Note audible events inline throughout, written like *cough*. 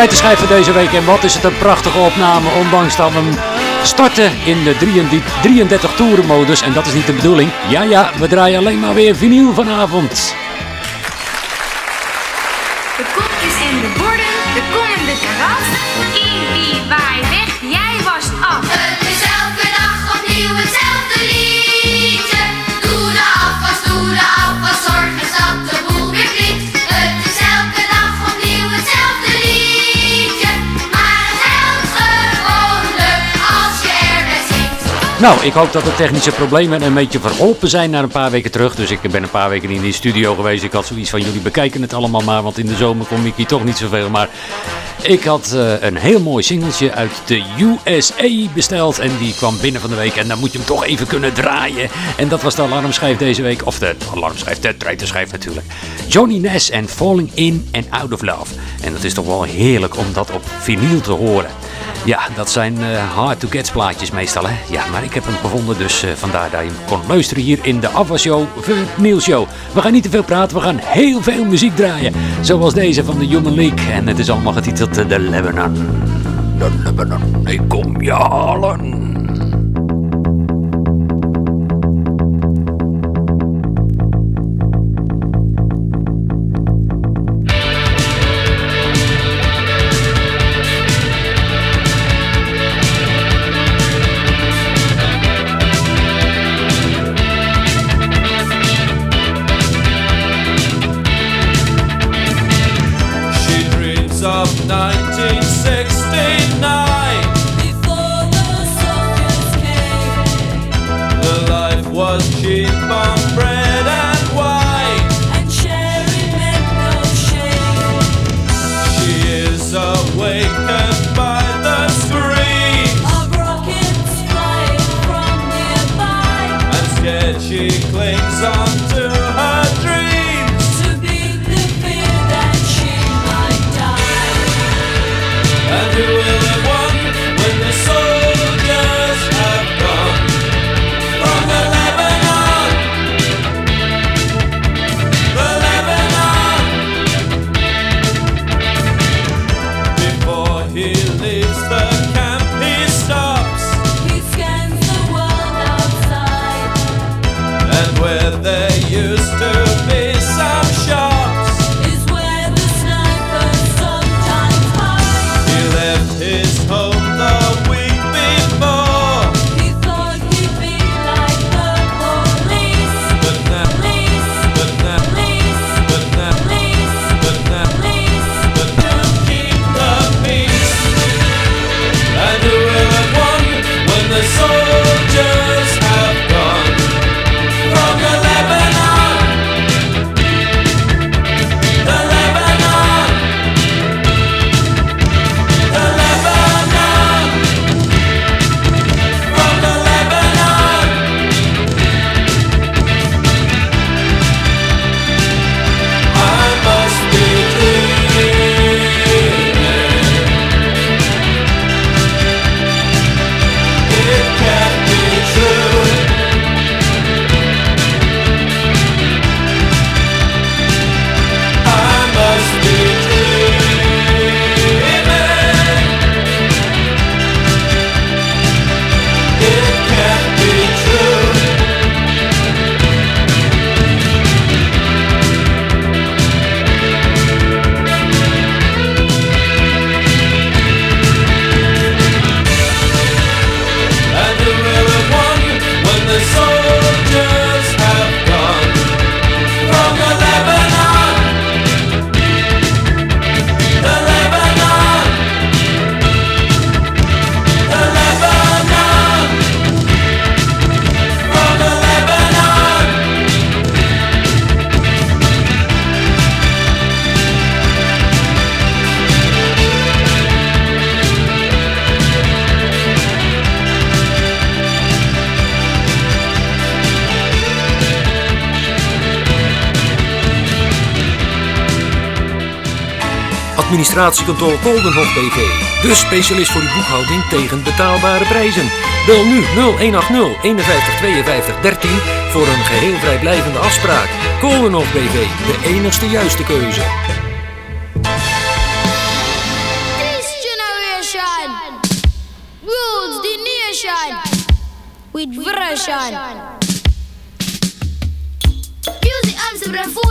De treitenschijf van deze week. En wat is het een prachtige opname. Ondanks dat we starten in de 33 33 toeren modus. En dat is niet de bedoeling. Ja, ja, we draaien alleen maar weer vinyl vanavond. Nou, ik hoop dat de technische problemen een beetje verholpen zijn na een paar weken terug. Dus ik ben een paar weken in de studio geweest. Ik had zoiets van jullie bekijken het allemaal maar, want in de zomer kom ik hier toch niet zoveel. Maar ik had eh, een heel mooi singeltje uit de USA besteld en die kwam binnen van de week. En dan moet je hem toch even kunnen draaien. En dat was de alarmschijf deze week, of de alarmschijf, de treitenschijf natuurlijk. Johnny Nash en Falling In and Out of Love. En dat is toch wel heerlijk om dat op vinyl te horen. Ja, dat zijn eh, hard-to-get plaatjes meestal, hè. Ja, maar ik heb hem gevonden, dus eh, vandaar dat je hem kon luisteren hier in de Ava Show, Vinyl Show. We gaan niet te veel praten, we gaan heel veel muziek draaien. Zoals deze van de Human League. En het is allemaal getiteld eh, The Lebanon. The Lebanon, ik kom je halen. Administratiekantoor Koldenhof BV. De specialist voor uw boekhouding tegen betaalbare prijzen. Bel nu 0180 51 52 13 voor een geheel vrijblijvende afspraak. Koldenhof BV, de enigste juiste keuze. This generation rules the nation with version. Music full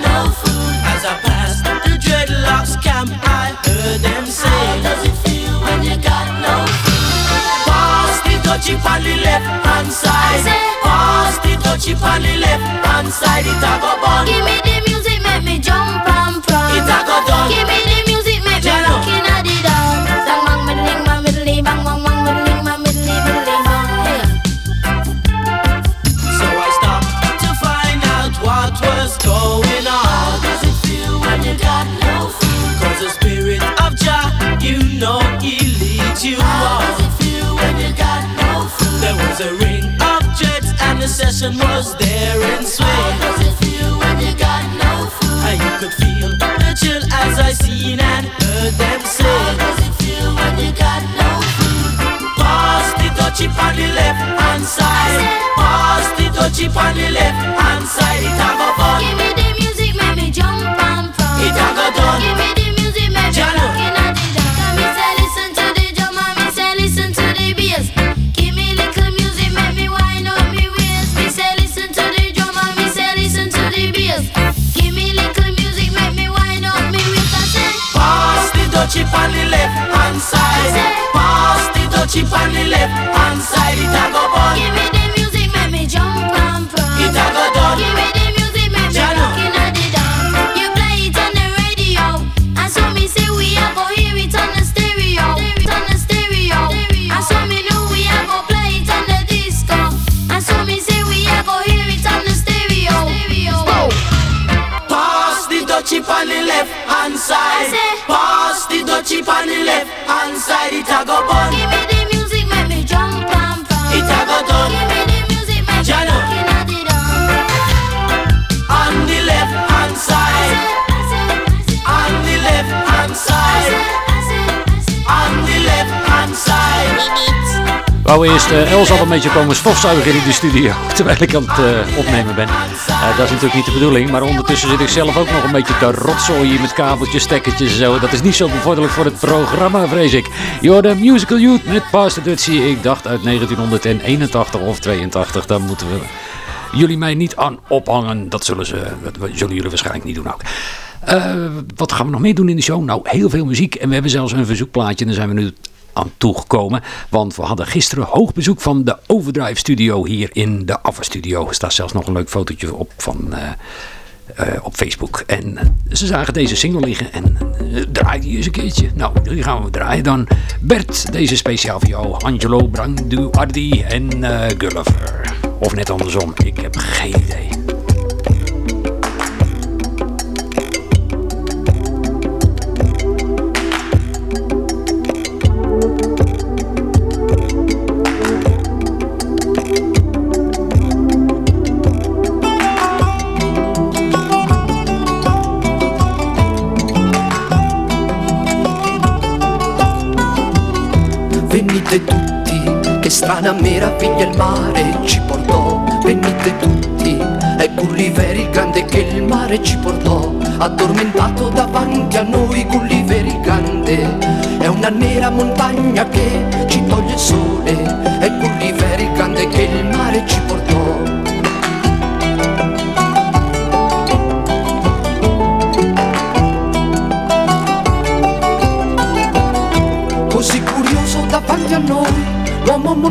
Dutchie on the left hand side. Pass the dutchie on the left hand side. It a go bun. Give me the music, Eh, Els al een beetje komen stofzuigen in de studio, *laughs* terwijl ik aan het eh, opnemen ben. Eh, dat is natuurlijk niet de bedoeling, maar ondertussen zit ik zelf ook nog een beetje te rotzooien met kabeltjes, stekkertjes en zo. Dat is niet zo bevorderlijk voor het programma, vrees ik. Je Musical Youth met Pastor Dutchie. Ik dacht uit 1981 of 82, daar moeten we jullie mij niet aan ophangen. Dat zullen, ze, dat zullen jullie waarschijnlijk niet doen ook. Wat gaan we nog meer doen in de show? Nou, heel veel muziek. En we hebben zelfs een verzoekplaatje. En daar zijn we nu aan toegekomen. Want we hadden gisteren hoog bezoek van de Overdrive Studio hier in de Affa Studio. Er staat zelfs nog een leuk fotootje op van... eh, eh, op Facebook. En eh, ze zagen deze single liggen en uh, draai die eens een keertje. Nou, die gaan we draaien dan. Bert, deze speciaal voor jou. Angelo, Brandu, Ardi en uh, Gulliver. Of net andersom, ik heb geen idee. Strana meraviglia il mare ci portò. Venite tutti, è Gulliver il grande che il mare ci portò. Addormentato davanti a noi Gulliver il grande, è una nera montagna che ci toglie il sole.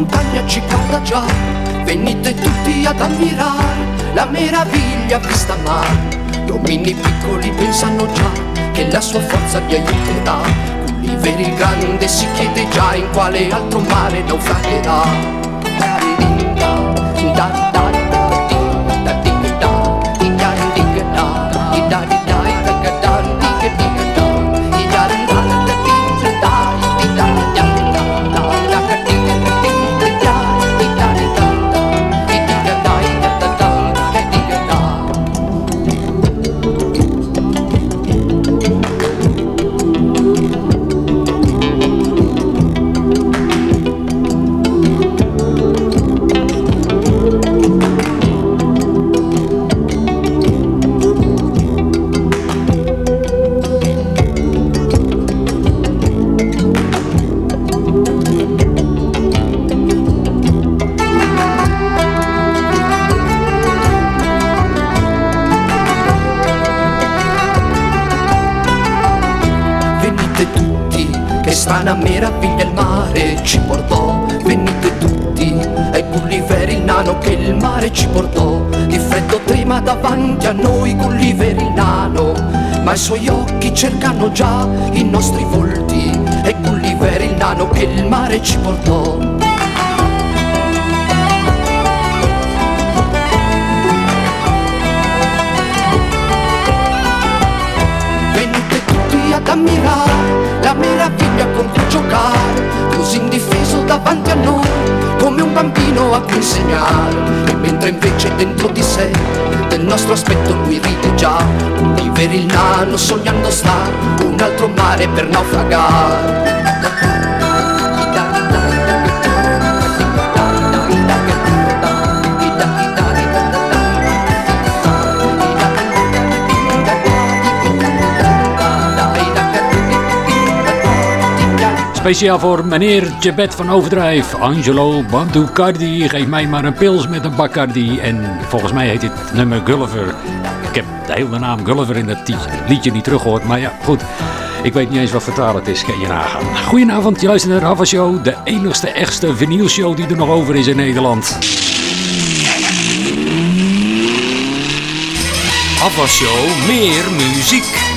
Montagna ci guarda già, venite tutti ad ammirare la meraviglia vista mare. Gli uomini piccoli pensano già che la sua forza vi aiuterà, Gulliver il grande si chiede già in quale altro mare naufragherà. Suoi occhi cercano già i nostri volti. È Gulliver il nano che il mare ci portò. Venite tutti ad ammirare la meraviglia con cui giocare, così indifeso davanti a noi, bambino a cui insegnare. E mentre invece dentro di sé del nostro aspetto lui ride già, vivere il nano sognando sta un altro mare per naufragare. Speciaal voor meneer Jebet van Overdrijf. Angelo Banducardi. Geef mij maar een pils met een Bacardi. En volgens mij heet dit nummer Gulliver. Ik heb de hele naam Gulliver in het liedje niet teruggehoord. Maar ja, goed. Ik weet niet eens wat vertaal het is. Kan je nagaan. Goedenavond, je luistert naar de Hava Show. De enigste echte vinylshow die er nog over is in Nederland. Afwasshow, meer muziek.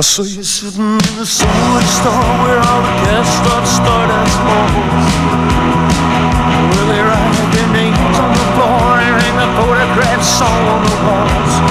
I saw you sitting in the sandwich store where all the guests start to start as moles. Well, they write their names on the floor and hang the photographs on the walls.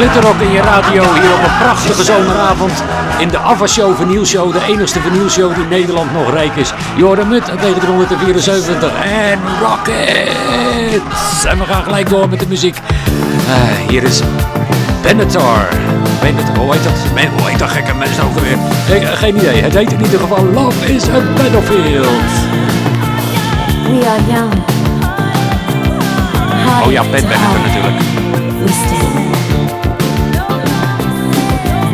Glitterrock in je radio hier op een prachtige zomeravond. In de Avashow vernieuwshow, de enigste vernieuwshow die Nederland nog rijk is. Joram Mut 1974 en Rockets. En we gaan gelijk door met de muziek. Eh, hier is Benatar. Benatar, hoe heet dat? Hoe heet dat gekke mensen ook weer? Geen, eh, geen idee, het heet in ieder geval Love is a Battlefield. We are young. Oh ja, Ben Benatar natuurlijk.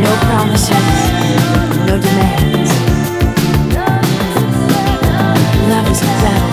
No promises, no demands. Love is a battle.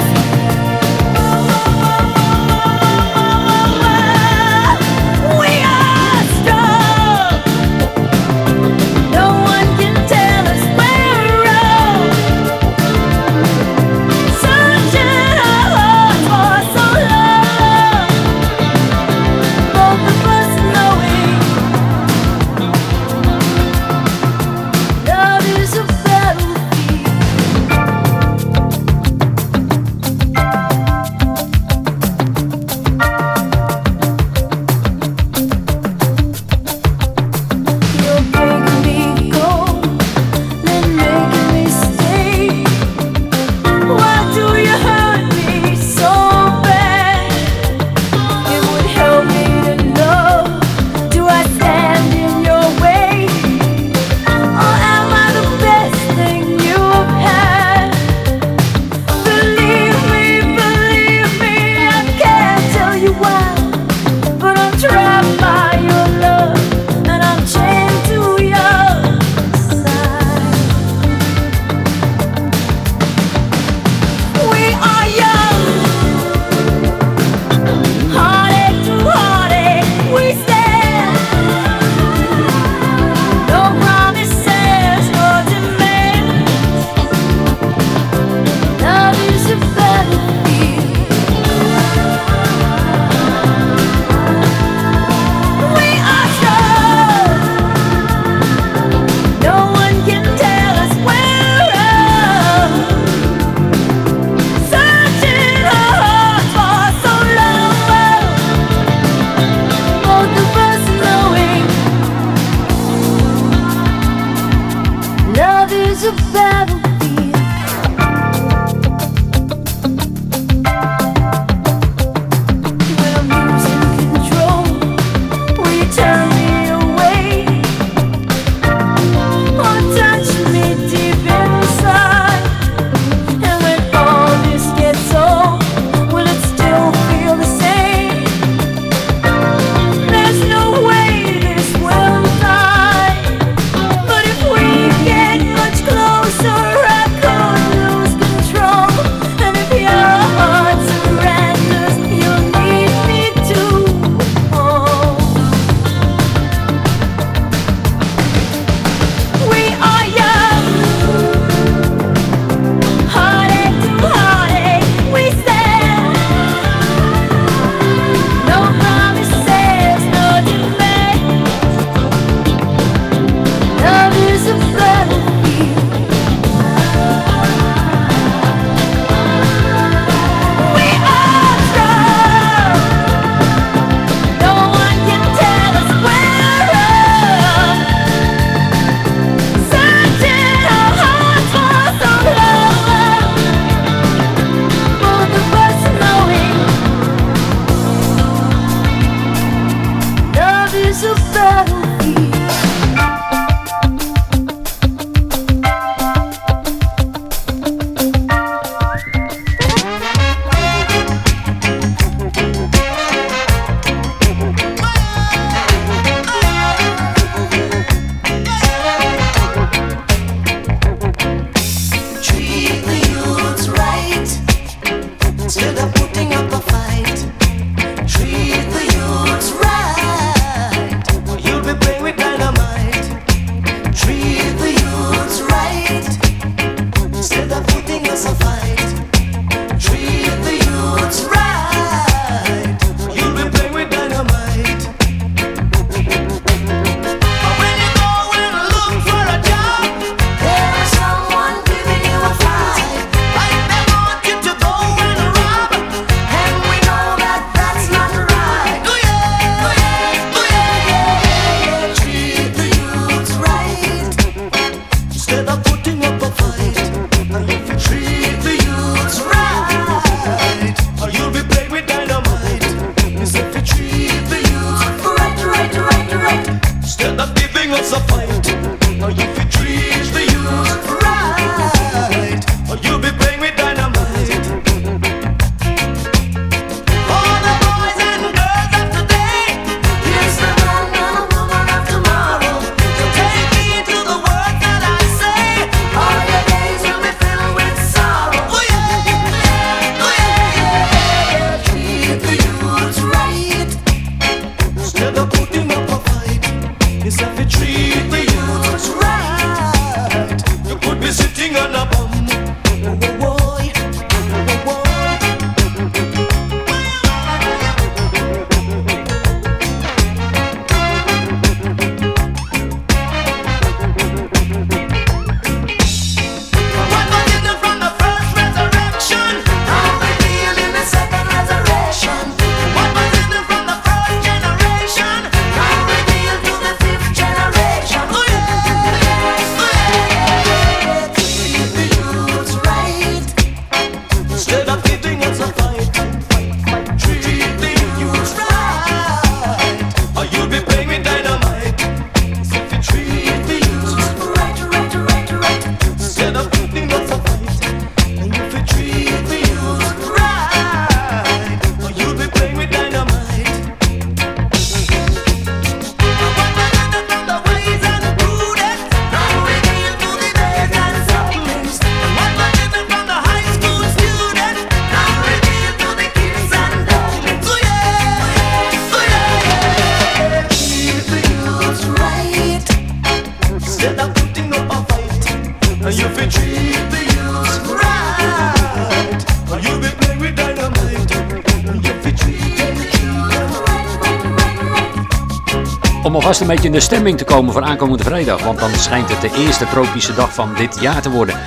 Alvast een beetje in de stemming te komen voor aankomende vrijdag. Want dan schijnt het de eerste tropische dag van dit jaar te worden.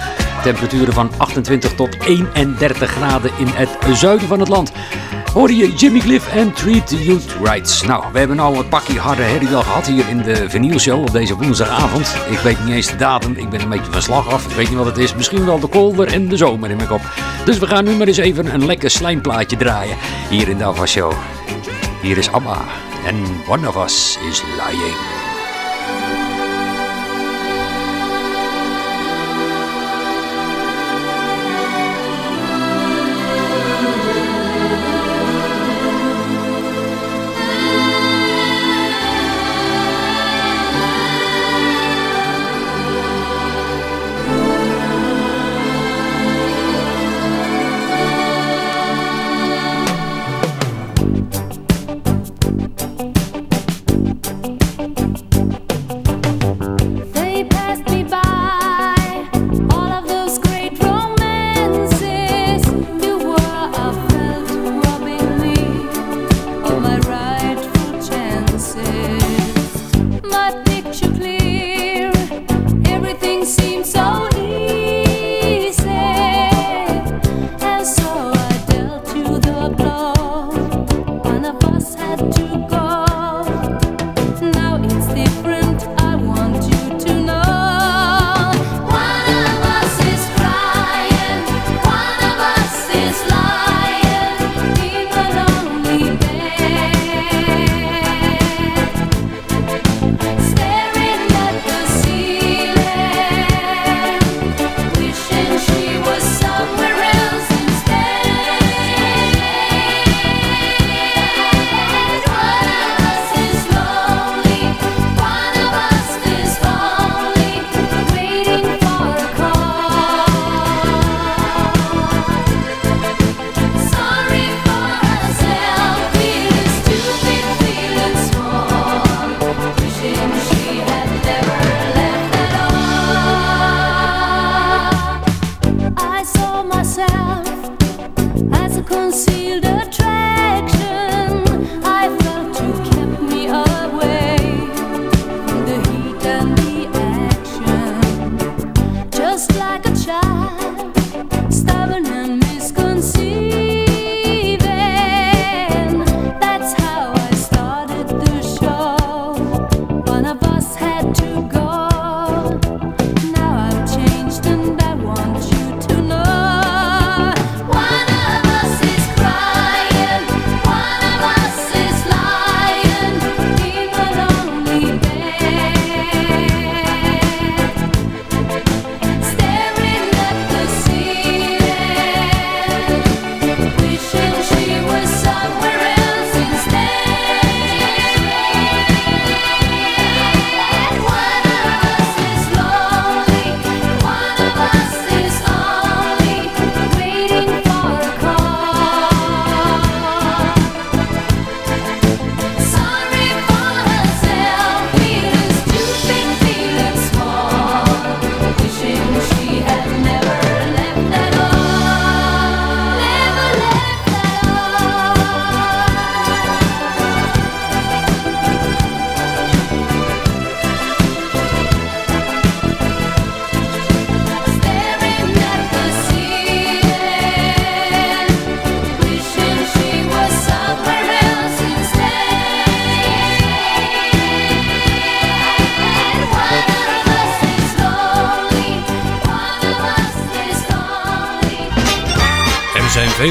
Temperaturen van 28 tot 31 graden in het zuiden van het land. hoorde je Jimmy Cliff en Treat the Youth Rights. Nou, we hebben nou wat pakje harde herrie wel gehad hier in de vinylshow op deze woensdagavond. Ik weet niet eens de datum, ik ben een beetje van slag af. Ik weet niet wat het is, misschien wel de kolder en de zomer in mijn kop. Dus we gaan nu maar eens even een lekker slijmplaatje draaien hier in de Ava Show. Hier is ABBA en One of Us is Lying.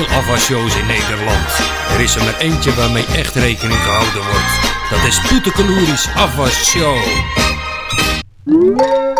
Veel in Nederland. Er is er maar eentje waarmee echt rekening gehouden wordt. Dat is Poetekeloeris Afwasshow. And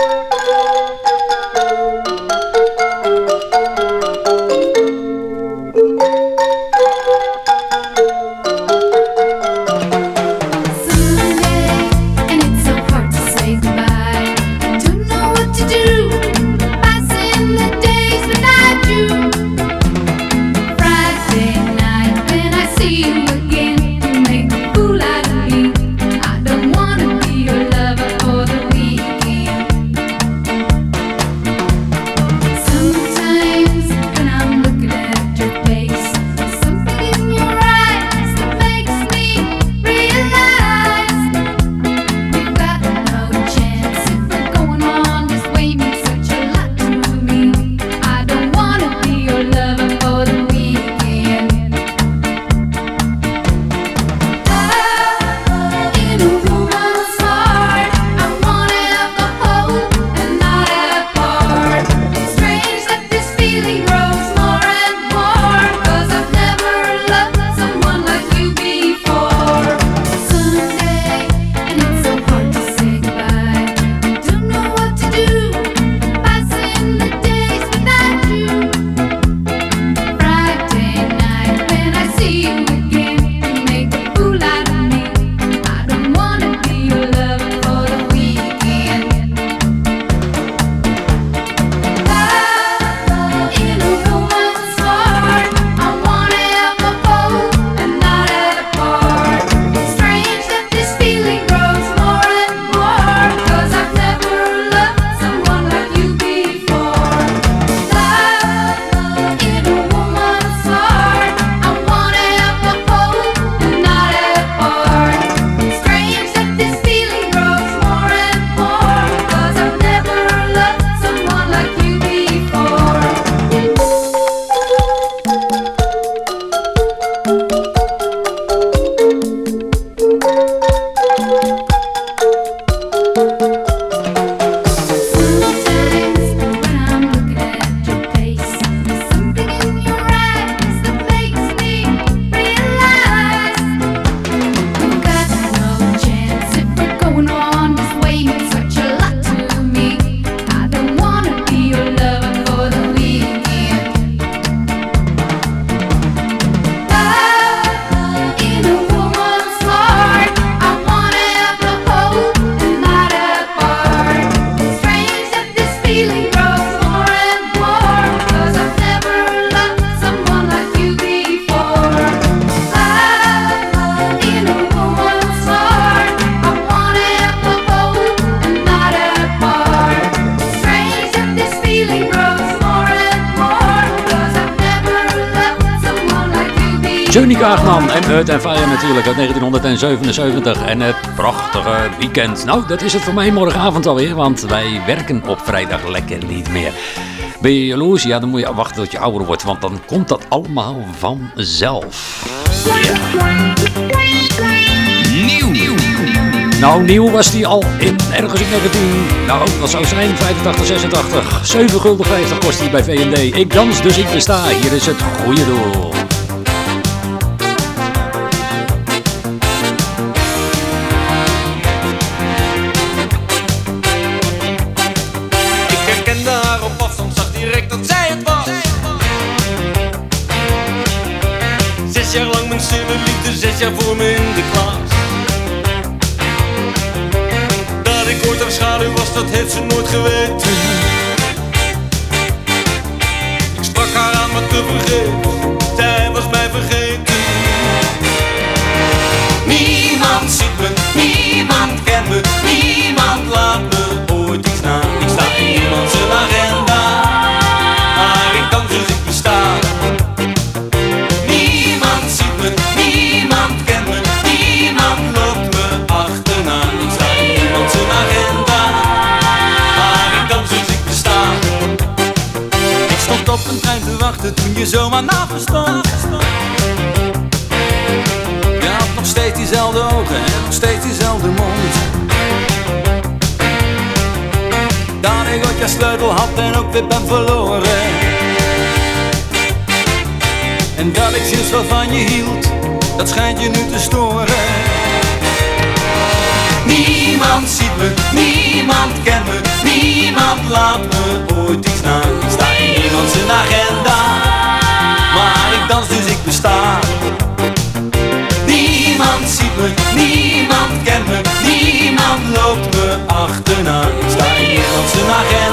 1977 en het prachtige weekend. Nou, dat is het voor mij morgenavond alweer, want wij werken op vrijdag lekker niet meer. Ben je jaloers? Ja, dan moet je wachten tot je ouder wordt, want dan komt dat allemaal vanzelf. Nieuw. Nou, nieuw was die al in ergens in 19... Nou, wat zou zijn? 85, 86. 7 gulden 50 kost die bij V&D. Ik dans, dus ik besta. Hier is het goede doel. sicher, wo mich sleutel had en ook weer ben verloren. En dat ik sinds wat van je hield, dat schijnt je nu te storen. Niemand ziet me, niemand kent me, niemand laat me ooit iets na. Ik sta in iemand zijn agenda, maar ik dans dus ik besta. Niemand ziet me, niemand kent me, niemand loopt me achterna. Ik sta in iemand zijn agenda,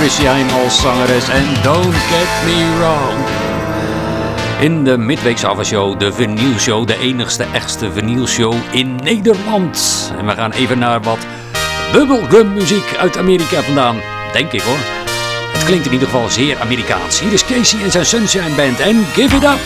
Chrissy als zangeres en Don't Get Me Wrong. In de midweekse avondshow, de vinylshow, de enigste echte vinylshow in Nederland. En we gaan even naar wat bubblegum muziek uit Amerika vandaan, denk ik hoor. Het klinkt in ieder geval zeer Amerikaans. Hier is Casey en zijn Sunshine Band en Give It Up.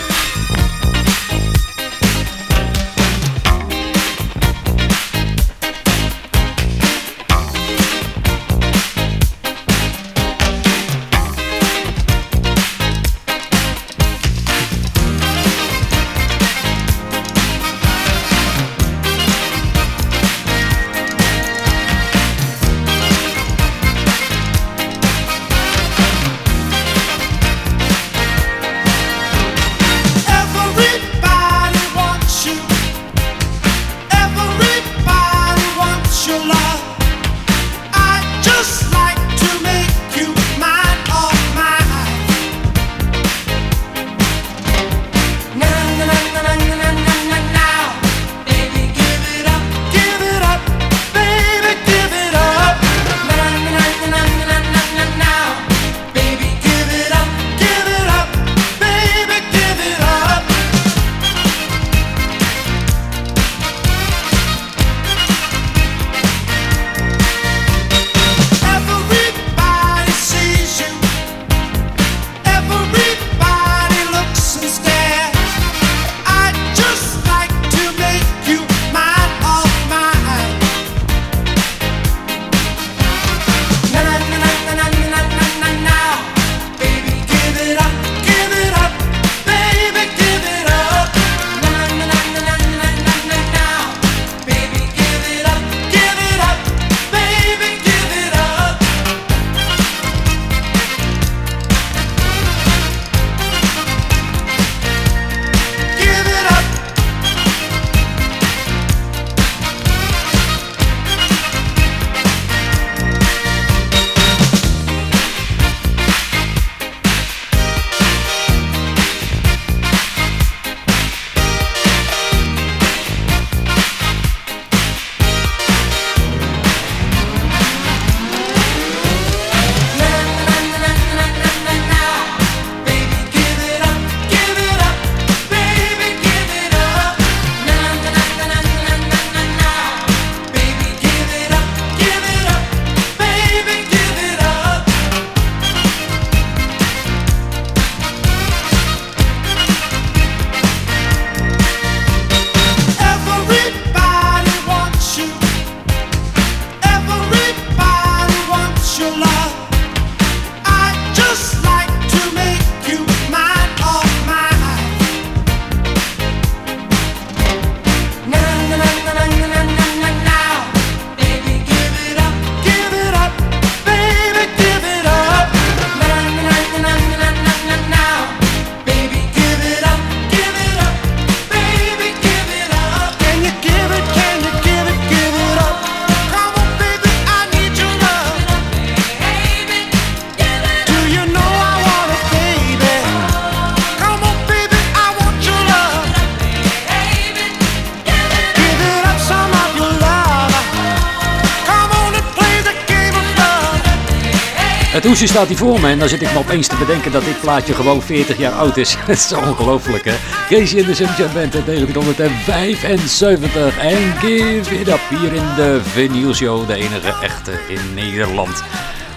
Staat hij voor me en dan zit ik me opeens te bedenken dat dit plaatje gewoon 40 jaar oud is. *laughs* Het is ongelooflijk hè. Casey in de Sunshine Band 1975 en Give It Up hier in de Vinyl Show, de enige echte in Nederland.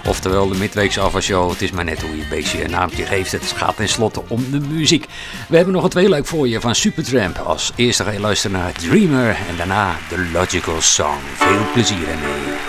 Oftewel de midweekse afwasshow. Het is maar net hoe je een beetje een naamje geeft. Het gaat tenslotte om de muziek. We hebben nog een tweeluik voor je van Supertramp. Als eerste ga je luisteren naar Dreamer en daarna The Logical Song. Veel plezier ermee.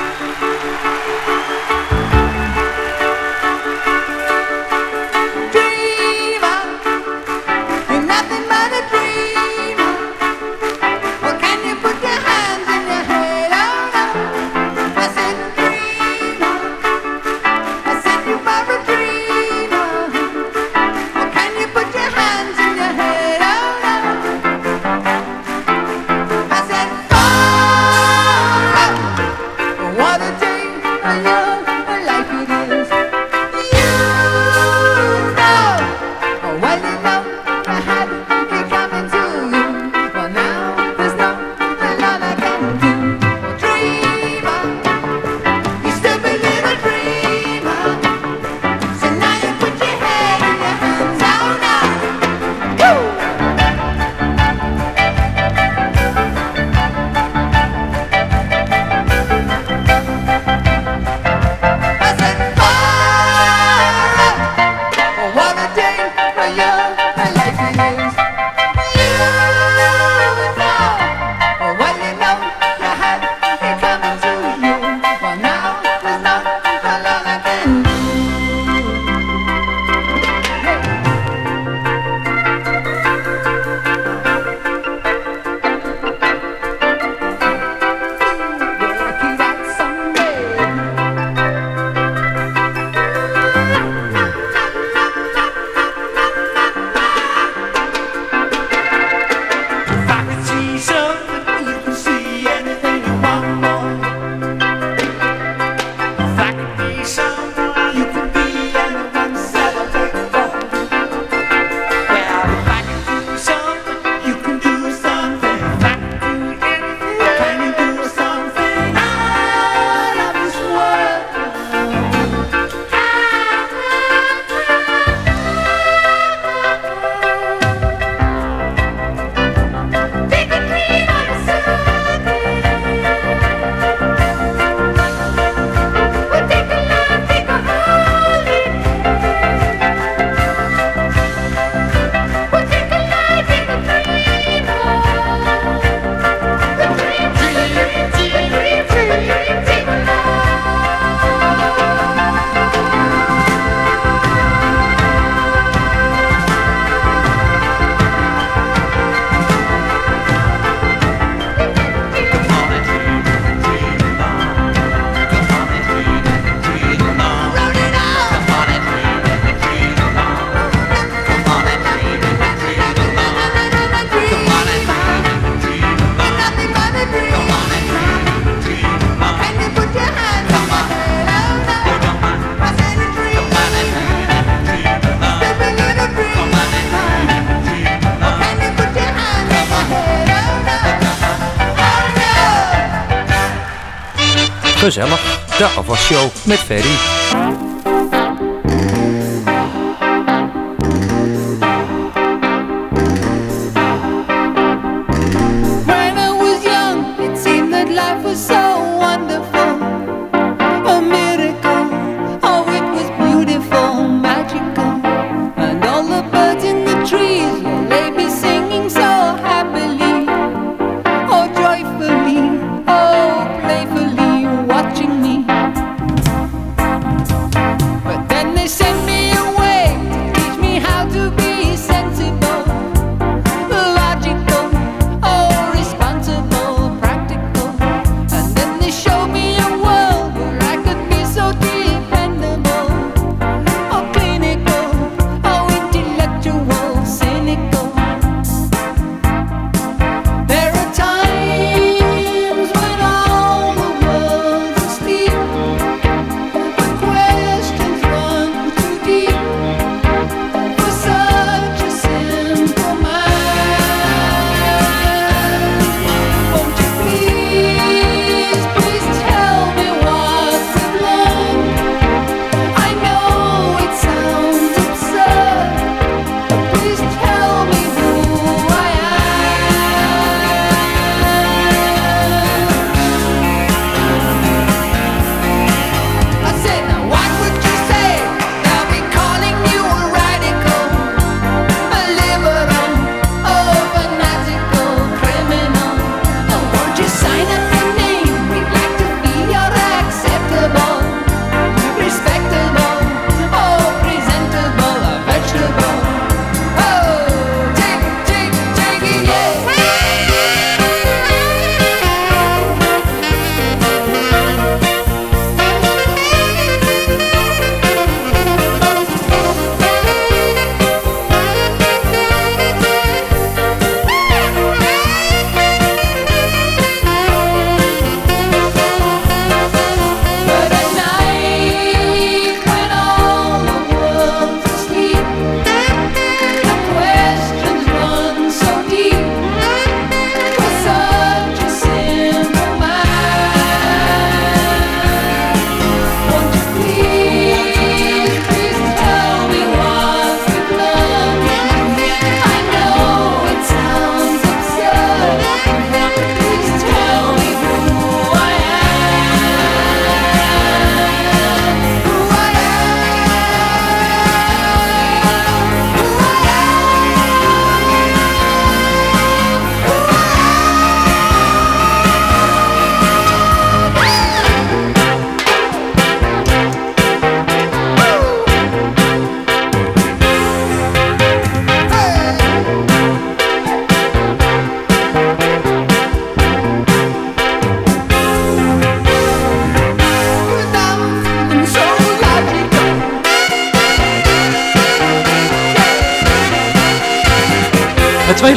gezellig. De Afwasshow met Ferry.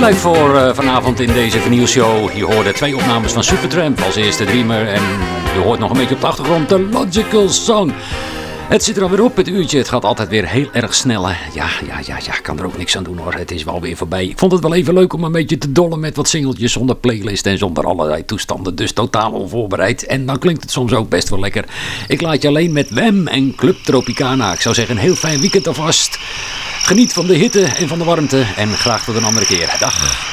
Leuk voor eh, vanavond in deze vernieuwshow. Je hoorde twee opnames van Supertramp als eerste Dreamer. En je hoort nog een beetje op de achtergrond de Logical Song. Het zit er alweer op, het uurtje. Het gaat altijd weer heel erg snel. Ja, ja, ja, ja, kan er ook niks aan doen hoor. Het is wel weer voorbij. Ik vond het wel even leuk om een beetje te dollen met wat singeltjes zonder playlist en zonder allerlei toestanden. Dus totaal onvoorbereid. En dan klinkt het soms ook best wel lekker. Ik laat je alleen met Wem en Club Tropicana. Ik zou zeggen, een heel fijn weekend alvast. Geniet van de hitte en van de warmte. En graag tot een andere keer. Dag.